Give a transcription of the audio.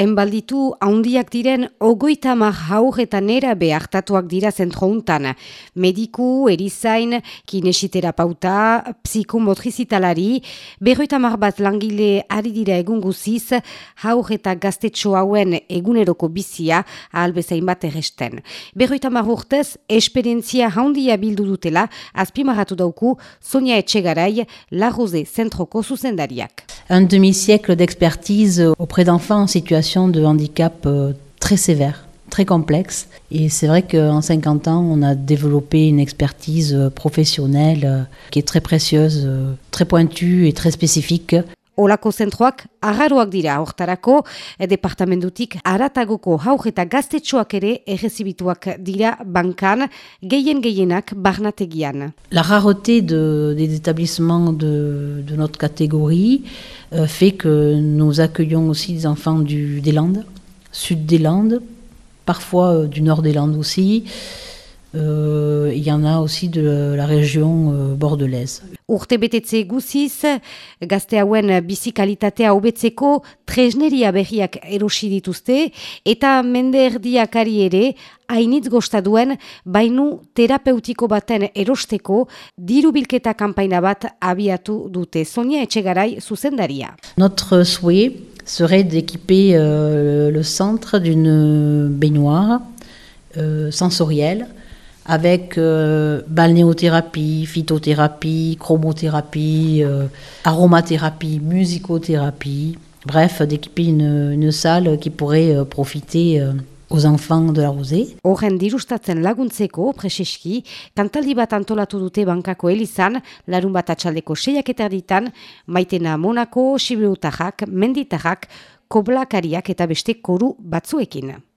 enbalditu haundiak diren ogoita haur eta nera behartatuak dira zentrountan. Mediku, erizain, kinesiterapauta, psikomotrizitalari, berroita bat langile ari dira egun guziz, haur eta gaztetxo hauen eguneroko bizia ahalbezain bat erresten. Berroita urtez, esperientzia haundia bildu dutela, azpimarratu dauku, Sonia Etxegarai, La Rose zentroko zuzendariak. Un demi-siècle d'expertise auprès d'enfants en situation de handicap euh, très sévère, très complexe. Et c'est vrai qu'en 50 ans, on a développé une expertise euh, professionnelle euh, qui est très précieuse, très pointue et très spécifique. E, barnategian. La rareté de, des établissements de, notre catégorie euh, fait que nous accueillons aussi des enfants du, sud des Landes, parfois euh, du nord des Landes aussi. Euh, il y en a aussi de la région euh, bordelaise. Urte betetze guziz, gazte hauen bizikalitatea hobetzeko tresneria berriak erosi dituzte eta mende erdiakari ere hainitz gostaduen bainu terapeutiko baten erosteko diru bilketa kanpaina bat abiatu dute. Sonia Etxegarai zuzendaria. Notre souhait serait d'équiper euh, le centre d'une baignoire euh, sensorielle avec euh, balnéothérapie, phytothérapie, chromothérapie, euh, aromathérapie, musicothérapie. Bref, d'équiper une, une, salle qui pourrait euh, profiter euh, aux enfants de la rosée. Horren dirustatzen laguntzeko, preseski, kantaldi bat antolatu dute bankako elizan, larun bat atxaldeko seiak eterditan, maitena Monako, Sibirutarrak, Menditarrak, Koblakariak eta beste koru batzuekin.